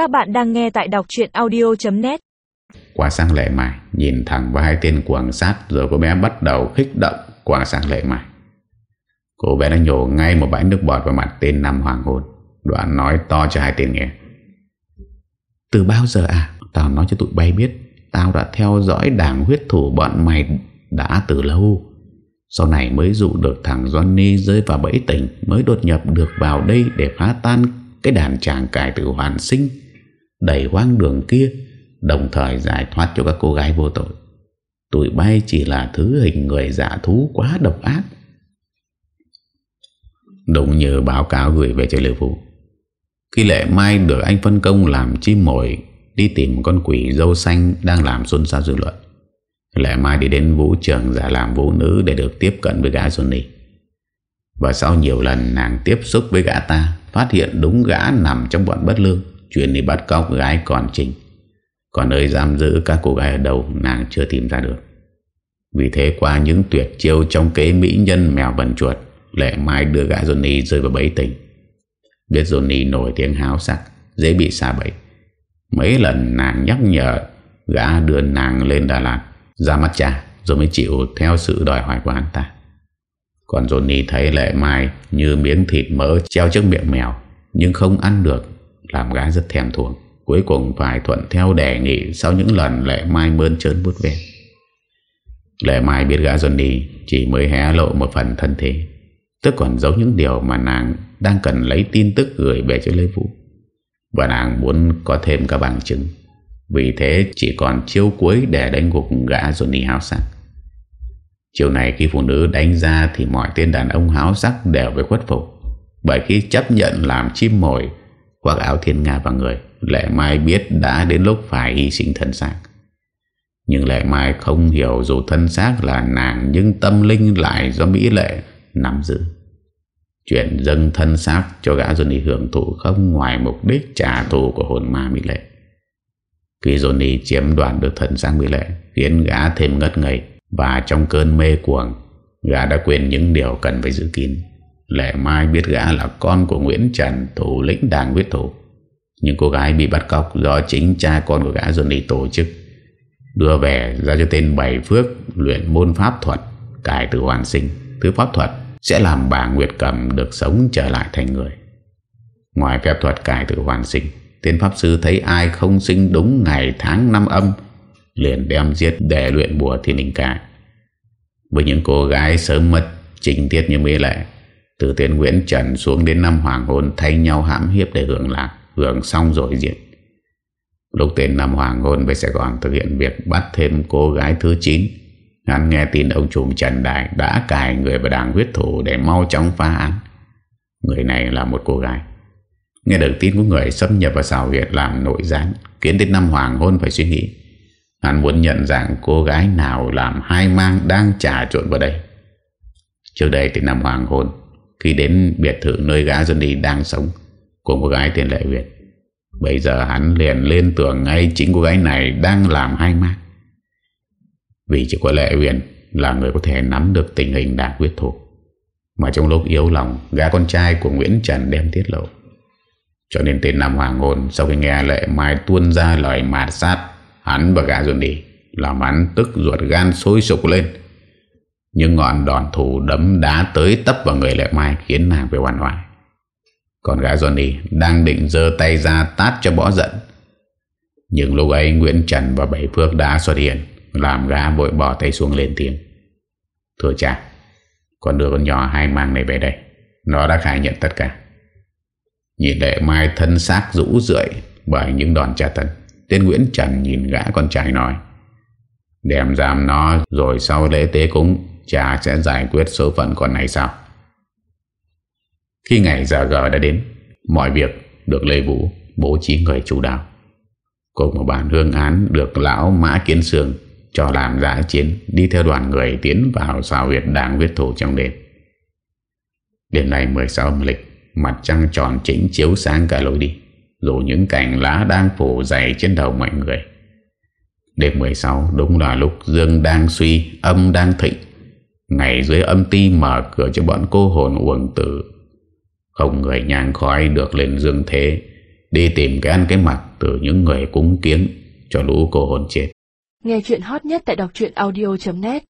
Các bạn đang nghe tại đọc chuyện audio.net Quả sang lệ mài Nhìn thẳng vào hai tên quảng sát Rồi cô bé bắt đầu khích động Quả sang lệ mài. Cô bé đã nhổ ngay một bãi nước bọt vào mặt tên Nam Hoàng Hồn Đoạn nói to cho hai tên nghe. Từ bao giờ à? Tao nói cho tụi bay biết Tao đã theo dõi đảng huyết thủ bọn mày đã từ lâu. Sau này mới dụ được thằng Johnny rơi vào bẫy tỉnh Mới đột nhập được vào đây để phá tan cái đàn chàng cải tử hoàn sinh đầy hoang đường kia, Đồng thời giải thoát cho các cô gái vô tội. Tụi bay chỉ là thứ hình người giả thú quá độc ác. Đúng như báo cáo gửi về cho Lê Vũ Khi Lệ Mai được anh phân công làm chim mồi Đi tìm con quỷ dâu xanh đang làm xuân sao dư luận, Lệ Mai đi đến vũ trường giả làm vũ nữ để được tiếp cận với gã Johnny. Và sau nhiều lần nàng tiếp xúc với gã ta, Phát hiện đúng gã nằm trong bọn bất lương. Chuyện đi bắt cóc gái còn trình. Còn nơi giam giữ các cô gái ở đâu? Nàng chưa tìm ra được. Vì thế qua những tuyệt chiêu Trong kế mỹ nhân mèo vần chuột, Lệ Mai đưa gã Johnny rơi vào bẫy tình. Biết Johnny nổi tiếng háo sắc, Dễ bị xa bẫy. Mấy lần nàng nhắc nhở, Gã đưa nàng lên Đà Lạt. Ra mắt cha, Rồi mới chịu theo sự đòi hỏi của hắn ta. Còn Johnny thấy Lệ Mai Như miếng thịt mỡ treo trước miệng mèo, Nhưng không ăn được. Làm gái rất thèm thuồng. Cuối cùng phải thuận theo đề nghị Sau những lần Lệ Mai mơn trớn bút về. Lệ Mai biết gã Johnny Chỉ mới hé lộ một phần thân thế, Tức còn giấu những điều mà nàng Đang cần lấy tin tức gửi về cho Lê Vũ. Và nàng muốn có thêm các bằng chứng, Vì thế chỉ còn chiêu cuối Để đánh gục gã Johnny háo sắc. Chiều này khi phụ nữ đánh ra Thì mọi tên đàn ông háo sắc Đều phải khuất phục, Bởi khi chấp nhận làm chim mồi hoặc áo thiên nga vào người Lệ Mai biết đã đến lúc phải hy sinh thân xác Nhưng Lệ Mai không hiểu Dù thân xác là nàng, Nhưng tâm linh lại do Mỹ Lệ nắm giữ Chuyện dâng thân xác cho gã Johnny hưởng thụ không ngoài mục đích trả thù của hồn ma Mỹ Lệ. Khi Johnny chiếm đoạt được thân xác Mỹ Lệ, khiến gã thêm ngất ngây và trong cơn mê cuồng, gã đã quên những điều cần phải giữ kín. Lệ Mai biết gã là con của Nguyễn Trần thủ lĩnh đảng huyết thủ. Nhưng cô gái bị bắt cóc do chính cha con của gã Johnny tổ chức đưa về ra cho tên Bảy Phước luyện môn pháp thuật cải tử hoàn sinh thứ pháp thuật sẽ làm bà Nguyệt Cầm được sống trở lại thành người. Ngoài phép thuật cải tử hoàn sinh, tên Pháp Sư thấy ai không sinh đúng ngày tháng năm âm, liền đem giết để luyện bùa thiên đình cải. Với những cô gái sớm mất trình tiết như mê lệ, từ tên Nguyễn Trần xuống đến năm hoàng hôn thay nhau hãm hiếp để hưởng lạc, hưởng xong rồi diệt. Lúc tên năm hoàng hôn về Sài Gòn thực hiện việc bắt thêm cô gái thứ 9 Hắn nghe tin ông trùm Trần Đại đã cài người vào đảng huyết thủ để mau chóng phá án. Người này là một cô gái. Nghe được tin của người xâm nhập vào xào huyệt làm nội gián, khiến đến năm hoàng hôn phải suy nghĩ. Hắn muốn nhận dạng cô gái nào làm hai mang đang trà trộn vào đây. Trước đây thì năm hoàng hôn, khi đến biệt thự nơi gã dân đi đang sống, của cô gái tên Lệ Việt. Bây giờ hắn liền lên tưởng ngay chính cô gái này đang làm hai mát Vì chỉ có Lệ Việt là người có thể nắm được tình hình đảng quyết thủ. Mà trong lúc yếu lòng, gã con trai của Nguyễn Trần đem tiết lộ. Cho nên tên Nam Hoàng Hồn sau khi nghe Lệ Mai tuôn ra lời mạt sát, hắn và gã dồn đi, làm hắn tức ruột gan sôi sục lên. Nhưng ngọn đòn thủ đấm đá tới tấp vào người Lệ Mai khiến nàng phải hoàn hoại. Còn gã Johnny đang định dơ tay ra tát cho bỏ giận. Nhưng lúc ấy Nguyễn Trần và Bảy Phước đã xuất hiện, làm gã vội bỏ tay xuống lên tiếng Thưa cha, Con đưa con nhỏ hai mang này về đây Nó đã khai nhận tất cả Nhìn lệ mai thân xác rũ rượi Bởi những đòn tra tấn, Tên Nguyễn Trần nhìn gã con trai nói, Đem giam nó Rồi sau lễ tế cúng Cha sẽ giải quyết số phận con này sao Khi ngày giờ gờ đã đến Mọi việc được Lê Vũ Bố trí người chủ đạo Cùng một bản hương án Được lão Mã Kiến Sương cho làm giã chiến đi theo đoàn người tiến vào xào huyệt đảng viết thủ trong đêm. Đêm nay 16 âm lịch, mặt trăng tròn chính chiếu sáng cả lối đi, dù những cành lá đang phủ dày trên đầu mọi người. Đêm 16 đúng là lúc dương đang suy, âm đang thịnh. Ngày dưới âm ti mở cửa cho bọn cô hồn uổng tử. Không người nhang khói được lên dương thế, Đi tìm cái ăn cái mặc Từ những người cúng kiến Cho lũ cô hồn chết Nghe chuyện hot nhất tại đọc audio.net